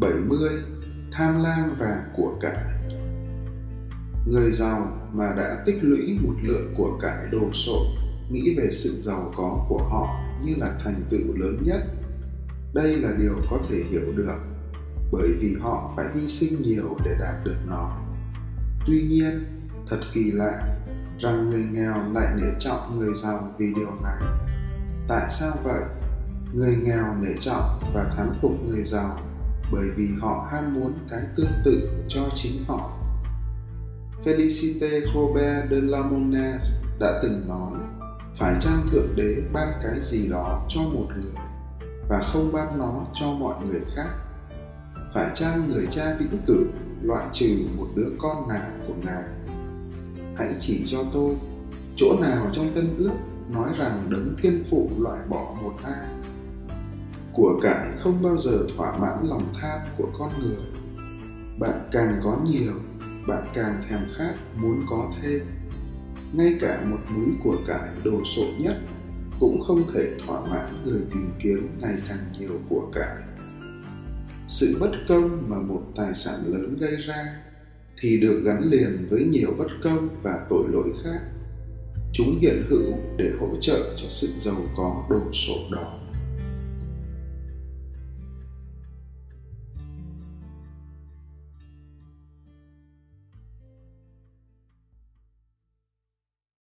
70 Tham lam và của cải. Người giàu mà đã tích lũy một lượng của cải đồ sộ, nghĩ về sự giàu có của họ như là thành tựu lớn nhất. Đây là điều có thể hiểu được, bởi vì họ phải hy sinh nhiều để đạt được nó. Tuy nhiên, thật kỳ lạ rằng người nghèo lại nể trọng người giàu vì điều này. Tại sao vậy? Người nghèo nể trọng và thán phục người giàu bởi vì họ ham muốn cái tương tự cho chính họ. Felicite Robert de Lamonaise đã từng nói, phải chăng thượng đế ban cái gì đó cho một người và không ban nó cho mọi người khác. Phải chăng người cha vĩnh cửu, loại trừ một đứa con nào của ngài. Hãy chỉ cho tôi, chỗ nào trong tân ước nói rằng đấng thiên phụ loại bỏ một ai? Của cải không bao giờ thỏa mãn lòng tham của con người. Bạn càng có nhiều, bạn càng thèm khát muốn có thêm. Ngay cả một núi của cải đồ sộ nhất cũng không thể thỏa mãn người tìm kiếm ngày càng nhiều của cải. Sự bất công mà một tài sản lớn gây ra thì được gắn liền với nhiều bất công và tội lỗi khác. Chúng hiện hữu để hỗ trợ cho sự giàu có đồ sộ đó.